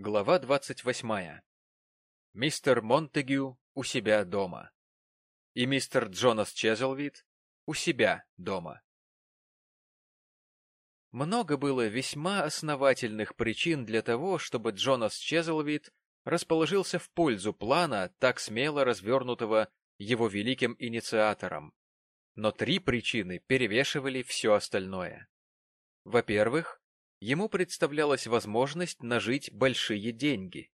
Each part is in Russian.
Глава двадцать восьмая. Мистер Монтегю у себя дома. И мистер Джонас Чезлвид у себя дома. Много было весьма основательных причин для того, чтобы Джонас Чезлвид расположился в пользу плана, так смело развернутого его великим инициатором. Но три причины перевешивали все остальное. Во-первых, ему представлялась возможность нажить большие деньги.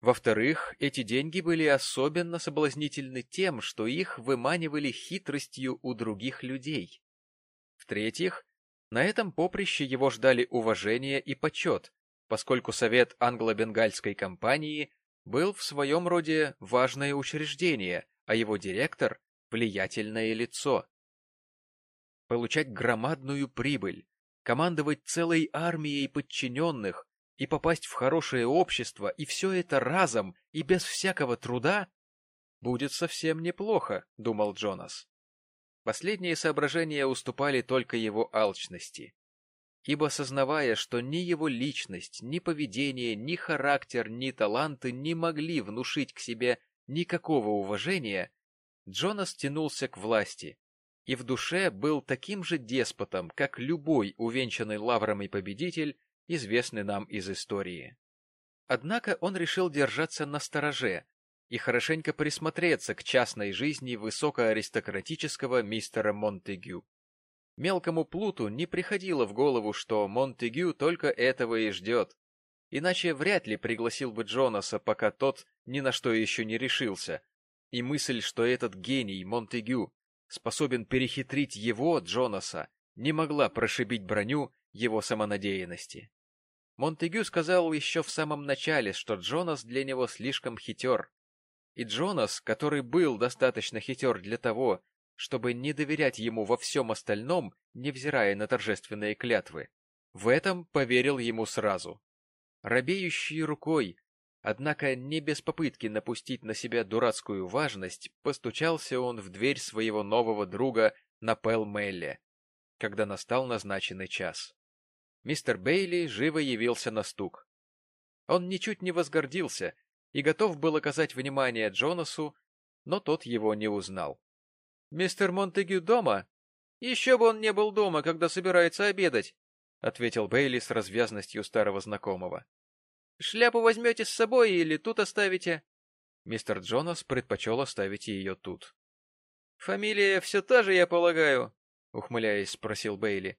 Во-вторых, эти деньги были особенно соблазнительны тем, что их выманивали хитростью у других людей. В-третьих, на этом поприще его ждали уважение и почет, поскольку Совет англо-бенгальской компании был в своем роде важное учреждение, а его директор — влиятельное лицо. Получать громадную прибыль, командовать целой армией подчиненных и попасть в хорошее общество, и все это разом и без всякого труда, будет совсем неплохо, — думал Джонас. Последние соображения уступали только его алчности. Ибо, сознавая, что ни его личность, ни поведение, ни характер, ни таланты не могли внушить к себе никакого уважения, Джонас тянулся к власти, и в душе был таким же деспотом, как любой увенчанный лаврами победитель, известный нам из истории. Однако он решил держаться на стороже и хорошенько присмотреться к частной жизни высокоаристократического мистера Монтегю. Мелкому плуту не приходило в голову, что Монтегю только этого и ждет, иначе вряд ли пригласил бы Джонаса, пока тот ни на что еще не решился, и мысль, что этот гений Монтегю способен перехитрить его, Джонаса, не могла прошибить броню его самонадеянности. Монтегю сказал еще в самом начале, что Джонас для него слишком хитер. И Джонас, который был достаточно хитер для того, чтобы не доверять ему во всем остальном, невзирая на торжественные клятвы, в этом поверил ему сразу. Робеющей рукой, Однако не без попытки напустить на себя дурацкую важность, постучался он в дверь своего нового друга на Пэл-Мелле, когда настал назначенный час. Мистер Бейли живо явился на стук. Он ничуть не возгордился и готов был оказать внимание Джонасу, но тот его не узнал. — Мистер Монтегю дома? — Еще бы он не был дома, когда собирается обедать, — ответил Бейли с развязностью старого знакомого. Шляпу возьмете с собой или тут оставите? Мистер Джонас предпочел оставить ее тут. — Фамилия все та же, я полагаю? — ухмыляясь, спросил Бейли.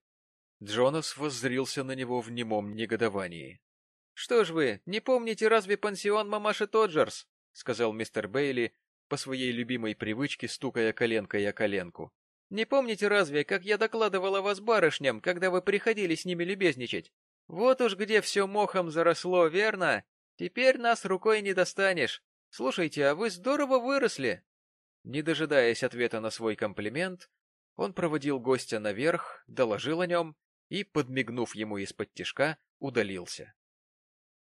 Джонас воззрился на него в немом негодовании. — Что ж вы, не помните разве пансион мамаши Тоджерс? — сказал мистер Бейли, по своей любимой привычке стукая коленкой о коленку. — Не помните разве, как я докладывала вас барышням, когда вы приходили с ними любезничать? Вот уж где все мохом заросло, верно? Теперь нас рукой не достанешь. Слушайте, а вы здорово выросли. Не дожидаясь ответа на свой комплимент, он проводил гостя наверх, доложил о нем и, подмигнув ему из-под тишка, удалился.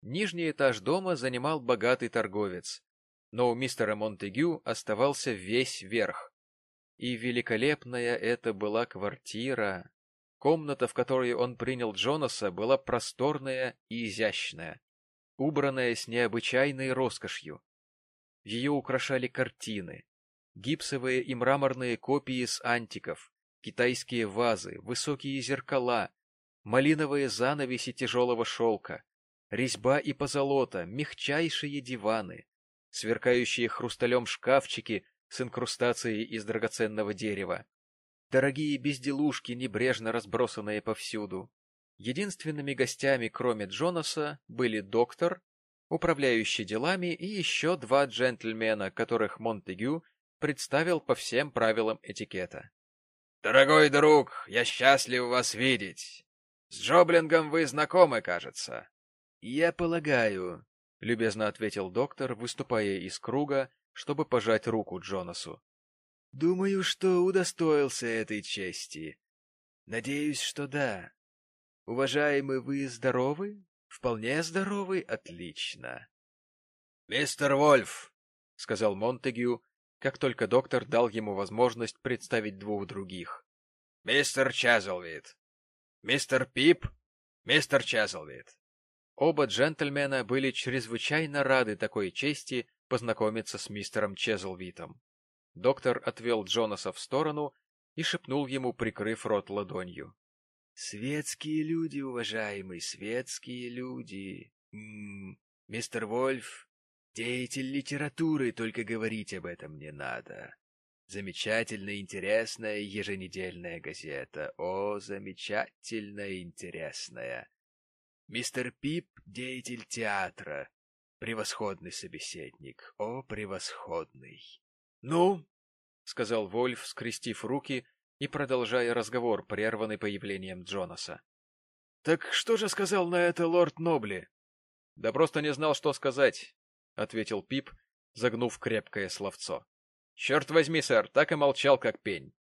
Нижний этаж дома занимал богатый торговец, но у мистера Монтегю оставался весь верх. И великолепная это была квартира. Комната, в которой он принял Джонаса, была просторная и изящная, убранная с необычайной роскошью. Ее украшали картины, гипсовые и мраморные копии с антиков, китайские вазы, высокие зеркала, малиновые занавеси тяжелого шелка, резьба и позолота, мягчайшие диваны, сверкающие хрусталем шкафчики с инкрустацией из драгоценного дерева, дорогие безделушки, небрежно разбросанные повсюду. Единственными гостями, кроме Джонаса, были доктор, управляющий делами и еще два джентльмена, которых Монтегю представил по всем правилам этикета. — Дорогой друг, я счастлив вас видеть. С Джоблингом вы знакомы, кажется. — Я полагаю, — любезно ответил доктор, выступая из круга, чтобы пожать руку Джонасу. Думаю, что удостоился этой чести. Надеюсь, что да. Уважаемый, вы здоровы? Вполне здоровы? Отлично. — Мистер Вольф, — сказал Монтегю, как только доктор дал ему возможность представить двух других. — Мистер Чазлвид. Мистер Пип, мистер Чазлвид. Оба джентльмена были чрезвычайно рады такой чести познакомиться с мистером Чезлвитом. Доктор отвел Джонаса в сторону и шепнул ему, прикрыв рот ладонью. — Светские люди, уважаемый, светские люди. М м-м, -м, мистер Вольф, деятель литературы, только говорить об этом не надо. Замечательно интересная еженедельная газета. О, замечательно интересная. Мистер Пип — деятель театра. Превосходный собеседник. О, превосходный. — Ну, — сказал Вольф, скрестив руки и продолжая разговор, прерванный появлением Джонаса. — Так что же сказал на это лорд Нобли? — Да просто не знал, что сказать, — ответил Пип, загнув крепкое словцо. — Черт возьми, сэр, так и молчал, как пень.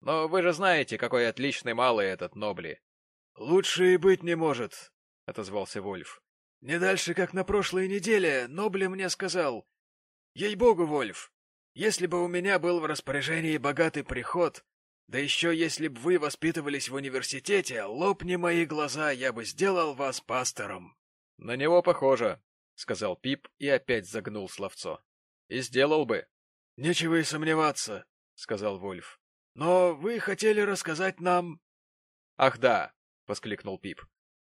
Но вы же знаете, какой отличный малый этот Нобли. — Лучше и быть не может, — отозвался Вольф. — Не дальше, как на прошлой неделе, Нобли мне сказал. — Ей-богу, Вольф, если бы у меня был в распоряжении богатый приход, да еще если бы вы воспитывались в университете, лопни мои глаза, я бы сделал вас пастором. — На него похоже, — сказал Пип и опять загнул словцо. — И сделал бы. — Нечего и сомневаться, — сказал Вольф. — Но вы хотели рассказать нам... — Ах да, — воскликнул Пип.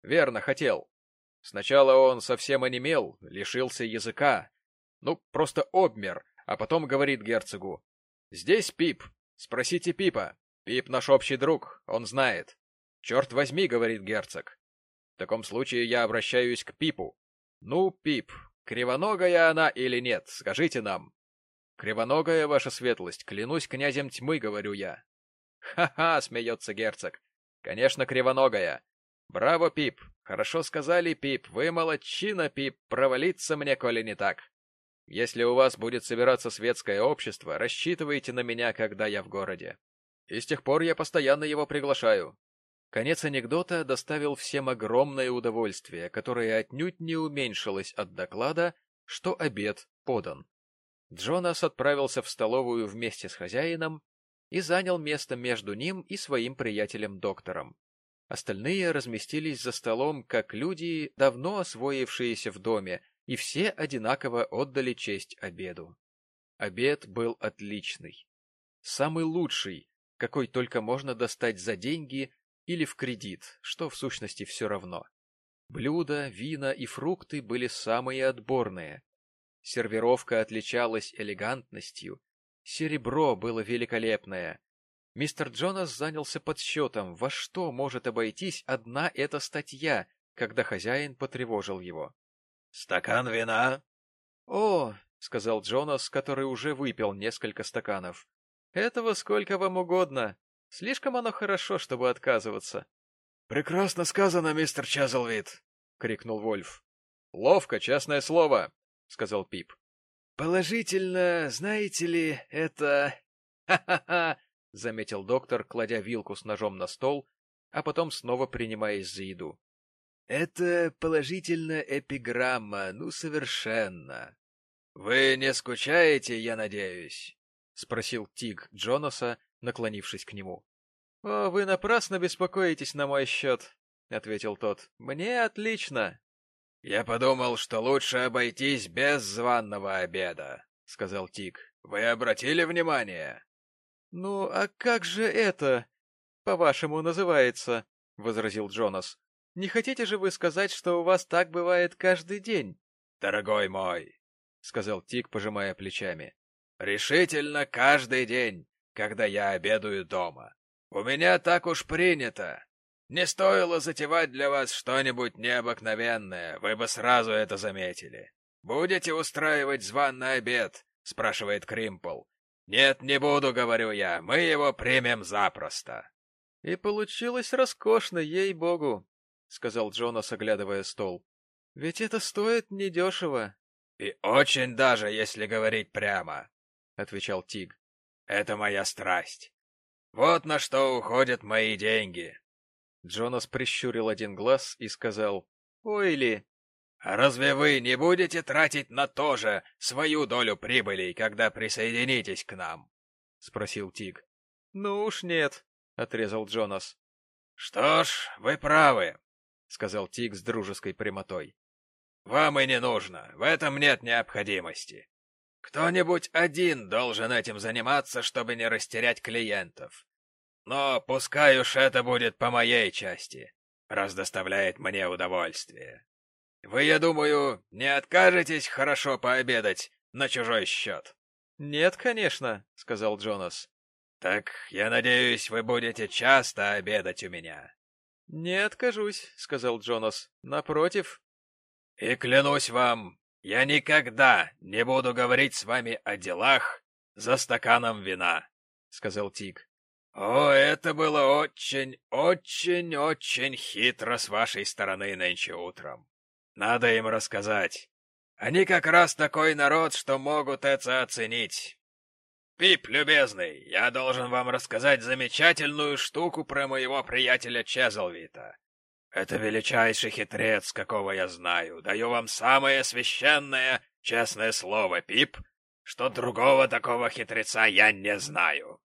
Верно, хотел. Сначала он совсем онемел, лишился языка. Ну, просто обмер, а потом говорит герцогу. «Здесь Пип. Спросите Пипа. Пип наш общий друг, он знает». «Черт возьми», — говорит герцог. В таком случае я обращаюсь к Пипу. «Ну, Пип, кривоногая она или нет, скажите нам». «Кривоногая, ваша светлость, клянусь князем тьмы», — говорю я. «Ха-ха», — смеется герцог. «Конечно, кривоногая. Браво, Пип! Хорошо сказали, Пип. Вы молодчина, Пип. Провалиться мне, коли не так. Если у вас будет собираться светское общество, рассчитывайте на меня, когда я в городе. И с тех пор я постоянно его приглашаю. Конец анекдота доставил всем огромное удовольствие, которое отнюдь не уменьшилось от доклада, что обед подан. Джонас отправился в столовую вместе с хозяином и занял место между ним и своим приятелем-доктором. Остальные разместились за столом, как люди, давно освоившиеся в доме, и все одинаково отдали честь обеду. Обед был отличный. Самый лучший, какой только можно достать за деньги или в кредит, что в сущности все равно. Блюда, вина и фрукты были самые отборные. Сервировка отличалась элегантностью. Серебро было великолепное, Мистер Джонас занялся подсчетом, во что может обойтись одна эта статья, когда хозяин потревожил его. — Стакан вина? — О, — сказал Джонас, который уже выпил несколько стаканов. — Этого сколько вам угодно. Слишком оно хорошо, чтобы отказываться. — Прекрасно сказано, мистер Чазлвид! — крикнул Вольф. — Ловко, честное слово! — сказал Пип. — Положительно, знаете ли, это... Ха-ха-ха! — заметил доктор, кладя вилку с ножом на стол, а потом снова принимаясь за еду. — Это положительно эпиграмма, ну, совершенно. — Вы не скучаете, я надеюсь? — спросил Тиг Джонаса, наклонившись к нему. — О, вы напрасно беспокоитесь на мой счет, — ответил тот. — Мне отлично. — Я подумал, что лучше обойтись без званного обеда, — сказал Тиг. — Вы обратили внимание? — Ну, а как же это, по-вашему, называется? — возразил Джонас. — Не хотите же вы сказать, что у вас так бывает каждый день? — Дорогой мой, — сказал Тик, пожимая плечами, — решительно каждый день, когда я обедаю дома. У меня так уж принято. Не стоило затевать для вас что-нибудь необыкновенное, вы бы сразу это заметили. Будете устраивать званный обед? — спрашивает Кримпл. «Нет, не буду, — говорю я, — мы его примем запросто». «И получилось роскошно, ей-богу», — сказал Джонас, оглядывая стол. «Ведь это стоит недешево». «И очень даже, если говорить прямо», — отвечал Тиг. «Это моя страсть. Вот на что уходят мои деньги». Джонас прищурил один глаз и сказал, «Ой ли, а разве вы не будете тратить на то же свою долю прибыли, когда присоединитесь к нам? — спросил Тиг. — Ну уж нет, — отрезал Джонас. — Что ж, вы правы, — сказал Тиг с дружеской прямотой. вам и не нужно, в этом нет необходимости. Кто-нибудь один должен этим заниматься, чтобы не растерять клиентов. Но пускай уж это будет по моей части, раз доставляет мне удовольствие. Вы, я думаю, не откажетесь хорошо пообедать на чужой счет? — Нет, конечно, — сказал Джонас. — Так, я надеюсь, вы будете часто обедать у меня. — Не откажусь, — сказал Джонас. — Напротив. — И клянусь вам, я никогда не буду говорить с вами о делах за стаканом вина, — сказал Тиг. — О, это было очень, очень, очень хитро с вашей стороны нынче утром. Надо им рассказать. Они как раз такой народ, что могут это оценить. Пип, любезный, я должен вам рассказать замечательную штуку про моего приятеля Чезлвита. Это величайший хитрец, какого я знаю. Даю вам самое священное, честное слово, Пип, что другого такого хитреца я не знаю.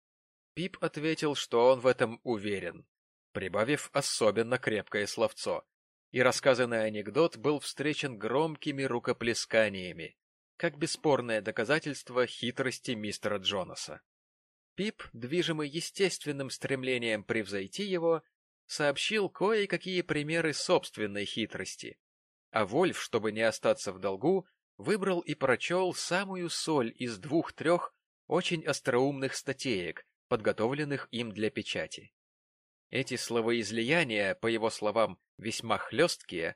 Пип ответил, что он в этом уверен, прибавив особенно крепкое словцо и рассказанный анекдот был встречен громкими рукоплесканиями, как бесспорное доказательство хитрости мистера Джонаса. Пип, движимый естественным стремлением превзойти его, сообщил кое-какие примеры собственной хитрости, а Вольф, чтобы не остаться в долгу, выбрал и прочел самую соль из двух-трех очень остроумных статеек, подготовленных им для печати. Эти словоизлияния, по его словам, весьма хлесткие,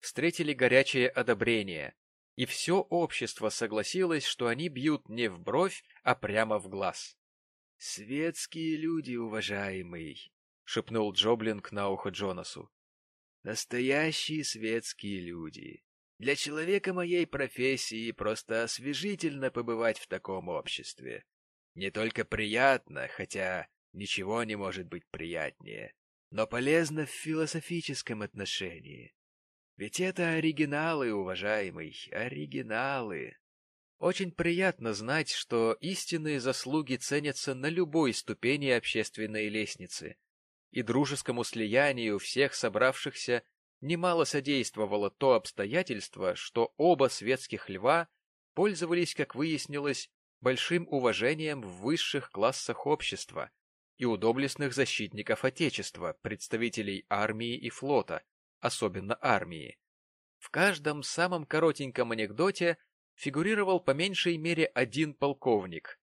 встретили горячее одобрение, и все общество согласилось, что они бьют не в бровь, а прямо в глаз. — Светские люди, уважаемый, — шепнул Джоблинг на ухо Джонасу. — Настоящие светские люди. Для человека моей профессии просто освежительно побывать в таком обществе. Не только приятно, хотя Ничего не может быть приятнее, но полезно в философическом отношении. Ведь это оригиналы, уважаемый, оригиналы. Очень приятно знать, что истинные заслуги ценятся на любой ступени общественной лестницы, и дружескому слиянию всех собравшихся немало содействовало то обстоятельство, что оба светских льва пользовались, как выяснилось, большим уважением в высших классах общества, и у доблестных защитников Отечества, представителей армии и флота, особенно армии. В каждом самом коротеньком анекдоте фигурировал по меньшей мере один полковник.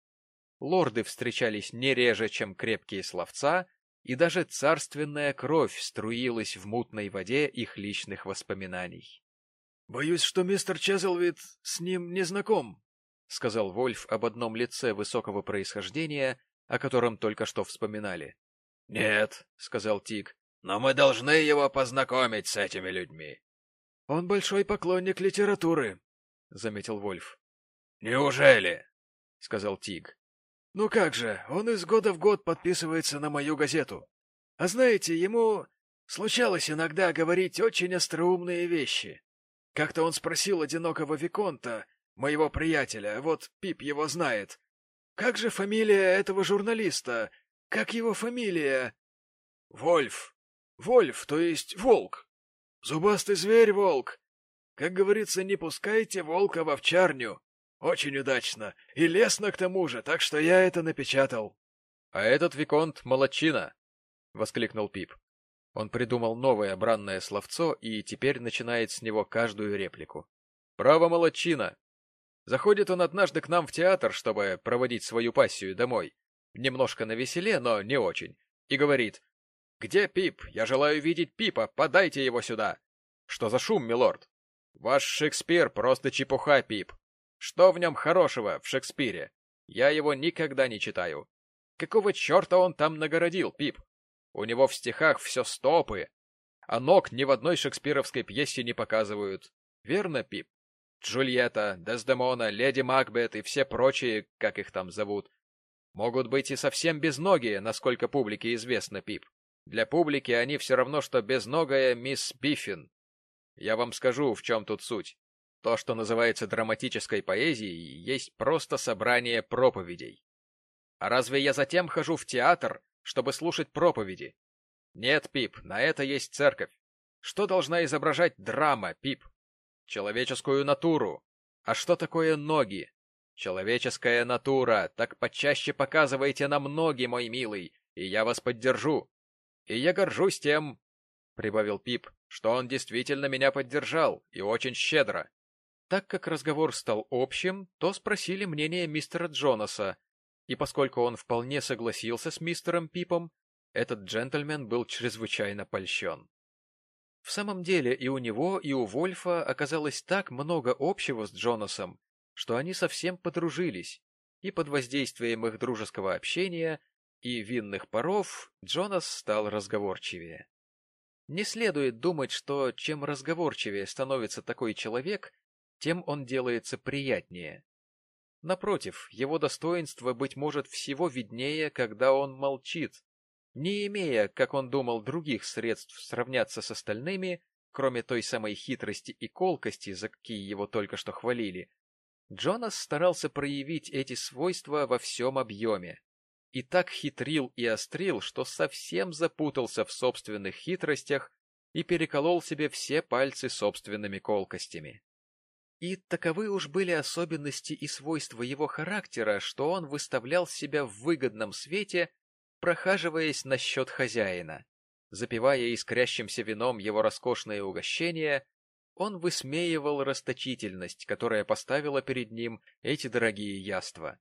Лорды встречались не реже, чем крепкие словца, и даже царственная кровь струилась в мутной воде их личных воспоминаний. — Боюсь, что мистер Чезлвид с ним не знаком, — сказал Вольф об одном лице высокого происхождения, о котором только что вспоминали. — Нет, — сказал Тиг, — но мы должны его познакомить с этими людьми. — Он большой поклонник литературы, — заметил Вольф. — Неужели? — сказал Тиг. — Ну как же, он из года в год подписывается на мою газету. А знаете, ему случалось иногда говорить очень остроумные вещи. Как-то он спросил одинокого Виконта, моего приятеля, вот Пип его знает, как же фамилия этого журналиста? Как его фамилия? Вольф. Вольф, то есть волк. Зубастый зверь, волк. Как говорится, не пускайте волка в овчарню. Очень удачно. И лестно к тому же, так что я это напечатал. — А этот Виконт молодчина! — воскликнул Пип. Он придумал новое бранное словцо и теперь начинает с него каждую реплику. — Право молодчина! Заходит он однажды к нам в театр, чтобы проводить свою пассию домой. Немножко на веселе, но не очень. И говорит, «Где Пип? Я желаю видеть Пипа, подайте его сюда!» «Что за шум, милорд?» «Ваш Шекспир просто чепуха, Пип. Что в нем хорошего, в Шекспире? Я его никогда не читаю. Какого черта он там нагородил, Пип? У него в стихах все стопы, а ног ни в одной шекспировской пьесе не показывают. Верно, Пип?» Джульетта, Дездемона, леди Макбет и все прочие, как их там зовут, могут быть и совсем безногие, насколько публике известно, Пип. Для публики они все равно, что безногая мисс Биффин. Я вам скажу, в чем тут суть. То, что называется драматической поэзией, есть просто собрание проповедей. А разве я затем хожу в театр, чтобы слушать проповеди? Нет, Пип, на это есть церковь. Что должна изображать драма, Пип? человеческую натуру. А что такое ноги? Человеческая натура, так почаще показывайте нам ноги, мой милый, и я вас поддержу. И я горжусь тем, — прибавил Пип, — что он действительно меня поддержал, и очень щедро. Так как разговор стал общим, то спросили мнение мистера Джонаса, и поскольку он вполне согласился с мистером Пипом, этот джентльмен был чрезвычайно польщен. В самом деле и у него, и у Вольфа оказалось так много общего с Джонасом, что они совсем подружились, и под воздействием их дружеского общения и винных паров Джонас стал разговорчивее. Не следует думать, что чем разговорчивее становится такой человек, тем он делается приятнее. Напротив, его достоинство, быть может, всего виднее, когда он молчит, не имея, как он думал, других средств сравняться с остальными, кроме той самой хитрости и колкости, за какие его только что хвалили, Джонас старался проявить эти свойства во всем объеме. И так хитрил и острил, что совсем запутался в собственных хитростях и переколол себе все пальцы собственными колкостями. И таковы уж были особенности и свойства его характера, что он выставлял себя в выгодном свете прохаживаясь насчет хозяина. Запивая искрящимся вином его роскошное угощение, он высмеивал расточительность, которая поставила перед ним эти дорогие яства.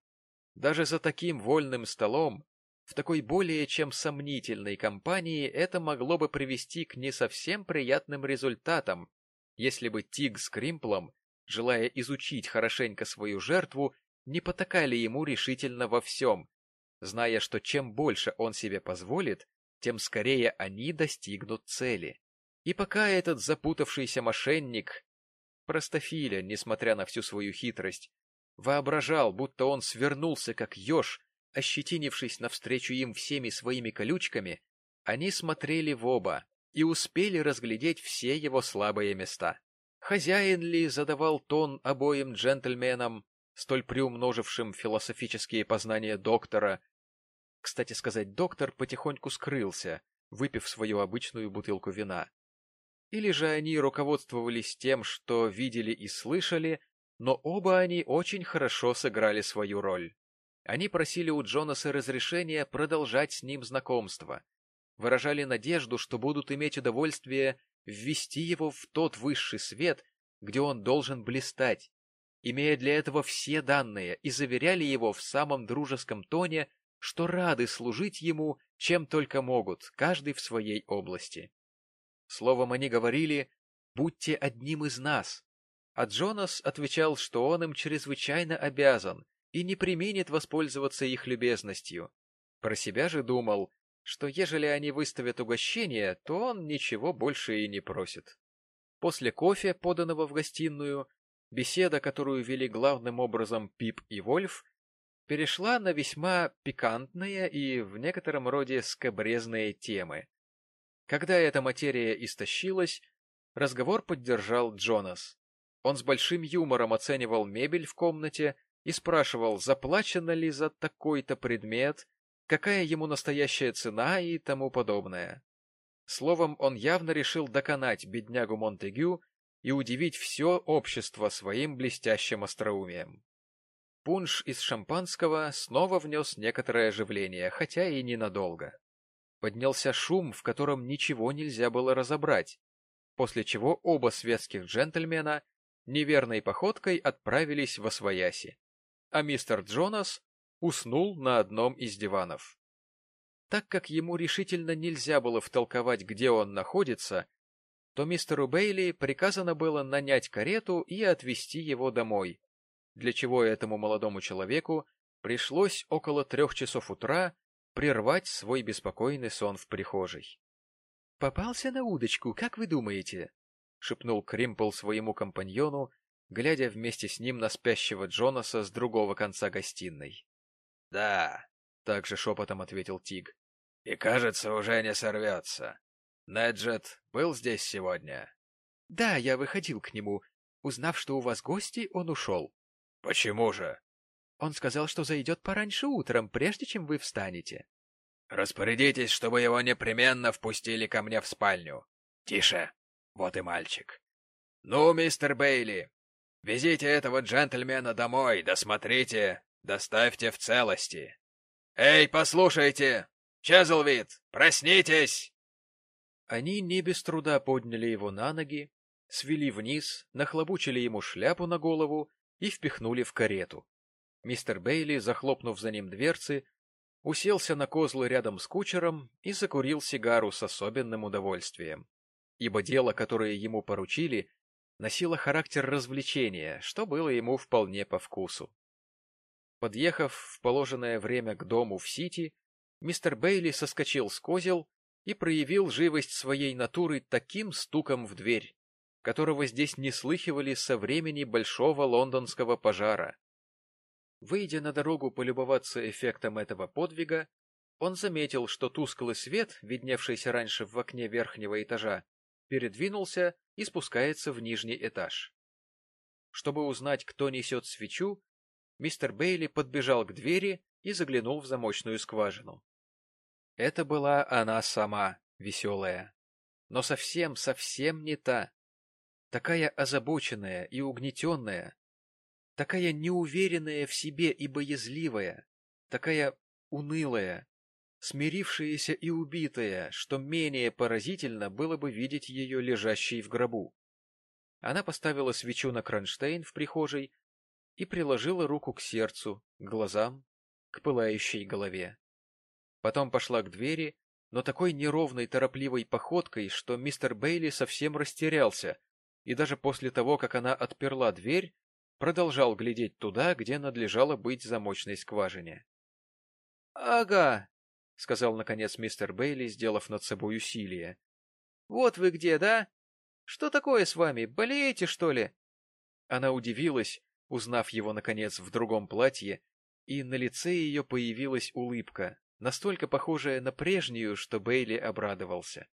Даже за таким вольным столом, в такой более чем сомнительной компании, это могло бы привести к не совсем приятным результатам, если бы Тиг с Кримплом, желая изучить хорошенько свою жертву, не потакали ему решительно во всем, зная, что чем больше он себе позволит, тем скорее они достигнут цели. И пока этот запутавшийся мошенник, простофиля, несмотря на всю свою хитрость, воображал, будто он свернулся как еж, ощетинившись навстречу им всеми своими колючками, они смотрели в оба и успели разглядеть все его слабые места. Хозяин ли задавал тон обоим джентльменам, столь приумножившим философические познания доктора, кстати сказать, доктор потихоньку скрылся, выпив свою обычную бутылку вина. Или же они руководствовались тем, что видели и слышали, но оба они очень хорошо сыграли свою роль. Они просили у Джонаса разрешения продолжать с ним знакомство, выражали надежду, что будут иметь удовольствие ввести его в тот высший свет, где он должен блистать, имея для этого все данные, и заверяли его в самом дружеском тоне, что рады служить ему, чем только могут, каждый в своей области. Словом, они говорили «будьте одним из нас», а Джонас отвечал, что он им чрезвычайно обязан и не применит воспользоваться их любезностью. Про себя же думал, что ежели они выставят угощение, то он ничего больше и не просит. После кофе, поданного в гостиную, беседа, которую вели главным образом Пип и Вольф, перешла на весьма пикантные и в некотором роде скобрезные темы. Когда эта материя истощилась, разговор поддержал Джонас. Он с большим юмором оценивал мебель в комнате и спрашивал, заплачено ли за такой-то предмет, какая ему настоящая цена и тому подобное. Словом, он явно решил доконать беднягу Монтегю и удивить все общество своим блестящим остроумием. Пунш из шампанского снова внес некоторое оживление, хотя и ненадолго. Поднялся шум, в котором ничего нельзя было разобрать, после чего оба светских джентльмена неверной походкой отправились во свояси, а мистер Джонас уснул на одном из диванов. Так как ему решительно нельзя было втолковать, где он находится, то мистеру Бейли приказано было нанять карету и отвезти его домой, для чего этому молодому человеку пришлось около трех часов утра прервать свой беспокойный сон в прихожей. — Попался на удочку, как вы думаете? — шепнул Кримпл своему компаньону, глядя вместе с ним на спящего Джонаса с другого конца гостиной. — Да, — также шепотом ответил Тиг. — И, кажется, уже не сорвется. Неджет был здесь сегодня? — Да, я выходил к нему. Узнав, что у вас гости, он ушел. — Почему же? — Он сказал, что зайдет пораньше утром, прежде чем вы встанете. — Распорядитесь, чтобы его непременно впустили ко мне в спальню. Тише, вот и мальчик. Ну, мистер Бейли, везите этого джентльмена домой, досмотрите, доставьте в целости. Эй, послушайте! Чезлвид, проснитесь!» Они не без труда подняли его на ноги, свели вниз, нахлобучили ему шляпу на голову и впихнули в карету. Мистер Бейли, захлопнув за ним дверцы, уселся на козлы рядом с кучером и закурил сигару с особенным удовольствием, ибо дело, которое ему поручили, носило характер развлечения, что было ему вполне по вкусу. Подъехав в положенное время к дому в Сити, мистер Бейли соскочил с козел и проявил живость своей натуры таким стуком в дверь, которого здесь не слыхивали со времени большого лондонского пожара. Выйдя на дорогу полюбоваться эффектом этого подвига, он заметил, что тусклый свет, видневшийся раньше в окне верхнего этажа, передвинулся и спускается в нижний этаж. Чтобы узнать, кто несет свечу, мистер Бейли подбежал к двери и заглянул в замочную скважину. Это была она сама, веселая, но совсем-совсем не та. Такая озабоченная и угнетенная, такая неуверенная в себе и боязливая, такая унылая, смирившаяся и убитая, что менее поразительно было бы видеть ее лежащей в гробу. Она поставила свечу на кронштейн в прихожей и приложила руку к сердцу, к глазам, к пылающей голове. Потом пошла к двери, но такой неровной торопливой походкой, что мистер Бейли совсем растерялся, и даже после того, как она отперла дверь, продолжал глядеть туда, где надлежало быть замочной скважине. — Ага, — сказал наконец мистер Бейли, сделав над собой усилие. — Вот вы где, да? Что такое с вами? Болеете, что ли? Она удивилась, узнав его, наконец, в другом платье, и на лице ее появилась улыбка, настолько похожая на прежнюю, что Бейли обрадовался.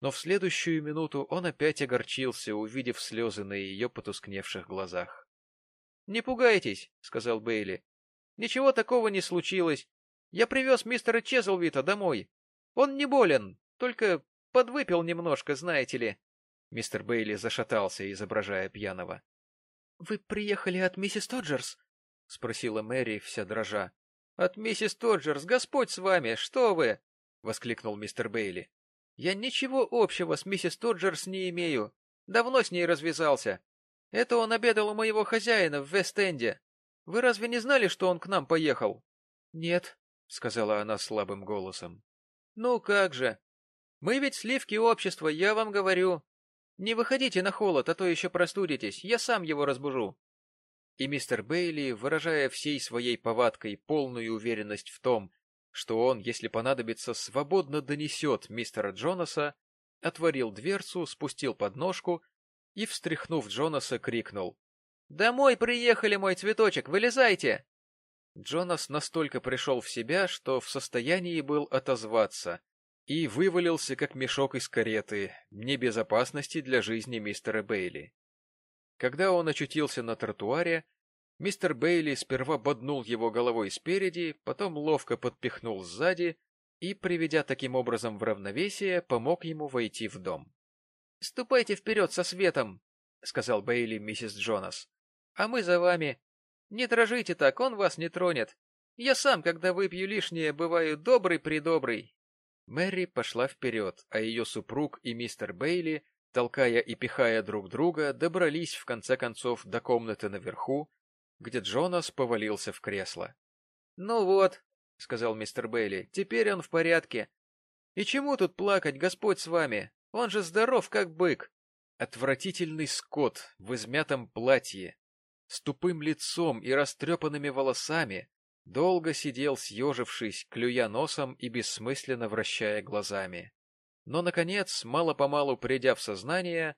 Но в следующую минуту он опять огорчился, увидев слезы на ее потускневших глазах. — Не пугайтесь, — сказал Бейли. — Ничего такого не случилось. Я привез мистера Чезлвита домой. Он не болен, только подвыпил немножко, знаете ли. Мистер Бейли зашатался, изображая пьяного. — Вы приехали от миссис Тоджерс? — спросила Мэри, вся дрожа. — От миссис Тоджерс, Господь с вами, что вы! — воскликнул мистер Бейли. — Я ничего общего с миссис Тоджерс не имею. Давно с ней развязался. Это он обедал у моего хозяина в Вест-Энде. Вы разве не знали, что он к нам поехал? — Нет, — сказала она слабым голосом. — Ну как же. Мы ведь сливки общества, я вам говорю. Не выходите на холод, а то еще простудитесь. Я сам его разбужу. И мистер Бейли, выражая всей своей повадкой полную уверенность в том, что он, если понадобится, свободно донесет мистера Джонаса, отворил дверцу, спустил подножку и, встряхнув Джонаса, крикнул. — Домой приехали, мой цветочек, вылезайте! Джонас настолько пришел в себя, что в состоянии был отозваться, и вывалился, как мешок из кареты, небезопасности для жизни мистера Бейли. Когда он очутился на тротуаре, мистер Бейли сперва боднул его головой спереди, потом ловко подпихнул сзади и, приведя таким образом в равновесие, помог ему войти в дом. — Ступайте вперед со светом, — сказал Бейли миссис Джонас. — А мы за вами. Не дрожите так, он вас не тронет. Я сам, когда выпью лишнее, бываю добрый-придобрый. Мэри пошла вперед, а ее супруг и мистер Бейли толкая и пихая друг друга, добрались в конце концов до комнаты наверху, где Джонас повалился в кресло. — Ну вот, — сказал мистер Бейли, — теперь он в порядке. И чему тут плакать, Господь с вами? Он же здоров, как бык. Отвратительный скот в измятом платье, с тупым лицом и растрепанными волосами, долго сидел съежившись, клюя носом и бессмысленно вращая глазами. Но, наконец, мало-помалу придя в сознание,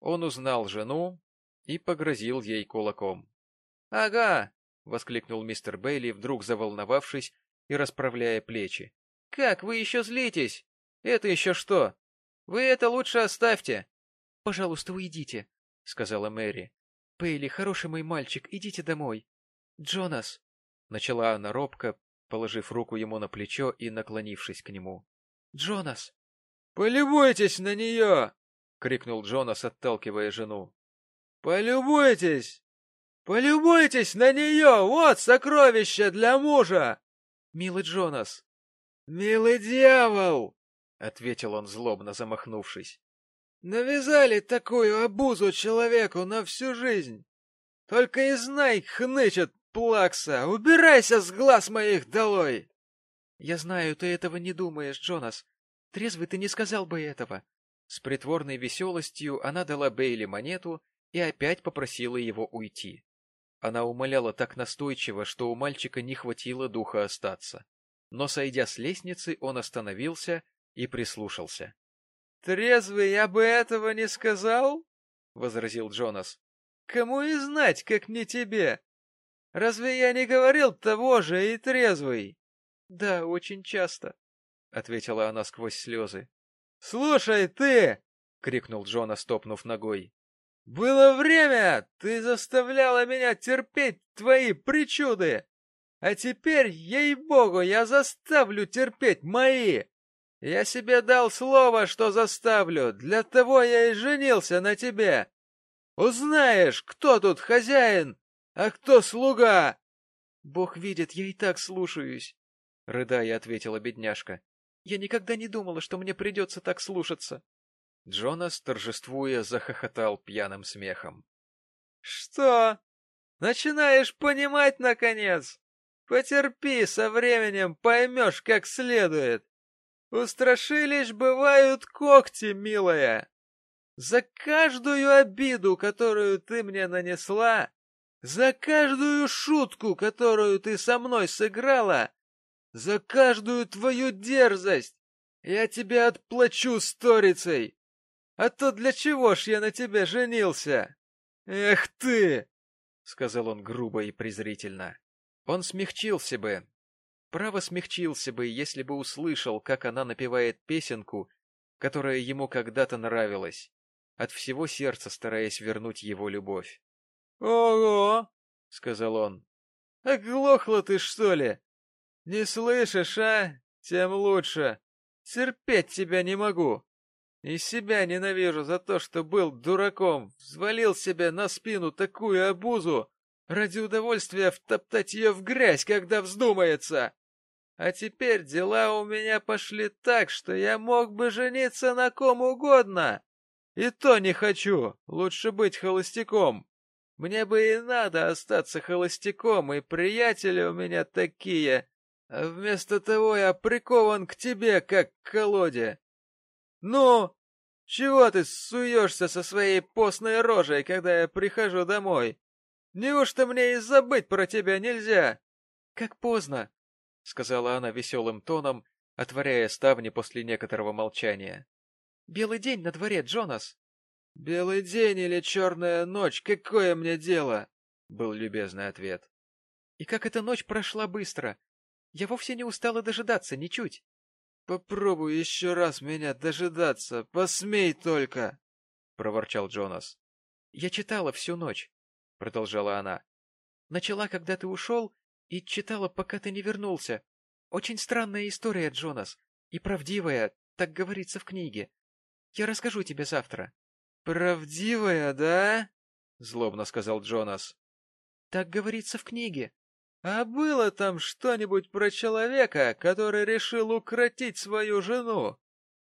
он узнал жену и погрозил ей кулаком. — Ага! — воскликнул мистер Бейли, вдруг заволновавшись и расправляя плечи. — Как, вы еще злитесь? Это еще что? Вы это лучше оставьте! — Пожалуйста, уйдите, — сказала Мэри. — Бейли, хороший мой мальчик, идите домой. — Джонас! — начала она робко, положив руку ему на плечо и наклонившись к нему. — Джонас! — Полюбуйтесь на нее! — крикнул Джонас, отталкивая жену. Полюбуйтесь! Полюбуйтесь на нее! Вот сокровище для мужа! Милый Джонас! Милый дьявол! — ответил он, злобно замахнувшись. Навязали такую обузу человеку на всю жизнь. Только и знай, хнычет плакса, убирайся с глаз моих долой! Я знаю, ты этого не думаешь, Джонас. Трезвый ты не сказал бы этого. С притворной веселостью она дала Бейли монету и опять попросила его уйти. Она умоляла так настойчиво, что у мальчика не хватило духа остаться. Но, сойдя с лестницы, он остановился и прислушался. — Трезвый я бы этого не сказал, — возразил Джонас. — Кому и знать, как не тебе? Разве я не говорил того же и трезвый? — Да, очень часто, — ответила она сквозь слезы. — Слушай, ты! — крикнул Джона, стопнув ногой. — Было время! Ты заставляла меня терпеть твои причуды! А теперь, ей-богу, я заставлю терпеть мои! Я себе дал слово, что заставлю, для того я и женился на тебе! Узнаешь, кто тут хозяин, а кто слуга! — Бог видит, я и так слушаюсь, — рыдая ответила бедняжка. — Я никогда не думала, что мне придется так слушаться. Джонас, торжествуя, захохотал пьяным смехом. — Что? Начинаешь понимать, наконец? Потерпи, со временем поймешь, как следует. Устрашились бывают когти, милая. За каждую обиду, которую ты мне нанесла, за каждую шутку, которую ты со мной сыграла, за каждую твою дерзость я тебе отплачу сторицей. А то для чего ж я на тебе женился? Эх ты! — сказал он грубо и презрительно. Он смягчился бы, право смягчился бы, если бы услышал, как она напевает песенку, которая ему когда-то нравилась, от всего сердца стараясь вернуть его любовь. — Ого! — сказал он. — Оглохла ты, что ли? Не слышишь, а? Тем лучше. Терпеть тебя не могу. И себя ненавижу за то, что был дураком, взвалил себе на спину такую обузу, ради удовольствия втоптать ее в грязь, когда вздумается. А теперь дела у меня пошли так, что я мог бы жениться на ком угодно. И то не хочу, лучше быть холостяком. Мне бы и надо остаться холостяком, и приятели у меня такие. А вместо того я прикован к тебе, как к колоде. Ну, чего ты суешься со своей постной рожей, когда я прихожу домой? Неужто мне и забыть про тебя нельзя? — Как поздно, — сказала она веселым тоном, отворяя ставни после некоторого молчания. — Белый день на дворе, Джонас. — Белый день или черная ночь, какое мне дело? — был любезный ответ. — И как эта ночь прошла быстро. Я вовсе не устала дожидаться, ничуть. — Попробуй еще раз меня дожидаться, посмей только! — проворчал Джонас. — Я читала всю ночь. — продолжала она. — Начала, когда ты ушел, и читала, пока ты не вернулся. Очень странная история, Джонас, и правдивая, так говорится в книге. Я расскажу тебе завтра. — Правдивая, да? — злобно сказал Джонас. — Так говорится в книге. — А было там что-нибудь про человека, который решил укротить свою жену?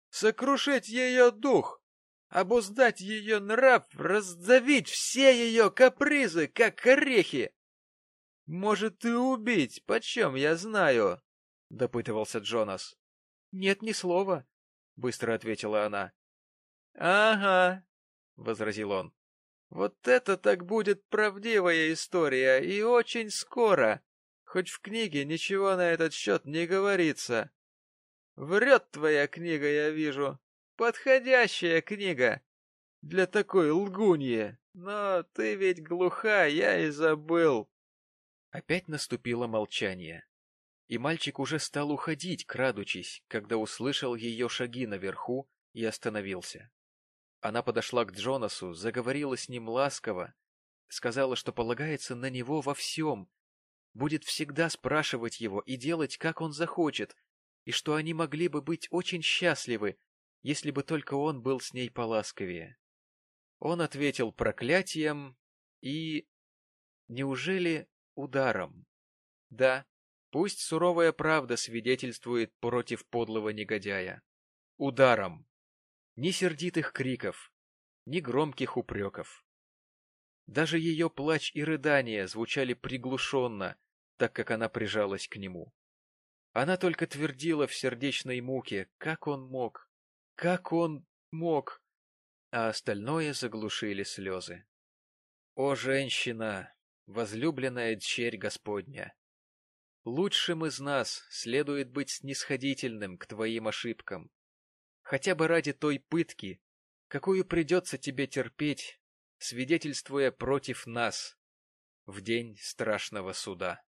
Сокрушить ее дух? Обуздать ее нрав, раздавить все ее капризы, как орехи. — Может, и убить, почем я знаю? — допытывался Джонас. — Нет ни слова, — быстро ответила она. — Ага, — возразил он. — Вот это так будет правдивая история, и очень скоро, хоть в книге ничего на этот счет не говорится. Врет твоя книга, я вижу. Подходящая книга для такой лгуньи. Но ты ведь глуха, я и забыл. Опять наступило молчание. И мальчик уже стал уходить, крадучись, когда услышал ее шаги наверху и остановился. Она подошла к Джонасу, заговорила с ним ласково, сказала, что полагается на него во всем, будет всегда спрашивать его и делать, как он захочет, и что они могли бы быть очень счастливы, если бы только он был с ней поласковее. Он ответил проклятием и... Неужели ударом? Да, пусть суровая правда свидетельствует против подлого негодяя. Ударом. Ни сердитых криков, ни громких упреков. Даже ее плач и рыдания звучали приглушенно, так как она прижалась к нему. Она только твердила в сердечной муке, как он мог, как он мог, а остальное заглушили слезы. О, женщина, возлюбленная дщерь Господня! Лучшим из нас следует быть снисходительным к твоим ошибкам, хотя бы ради той пытки, какую придется тебе терпеть, свидетельствуя против нас в день страшного суда.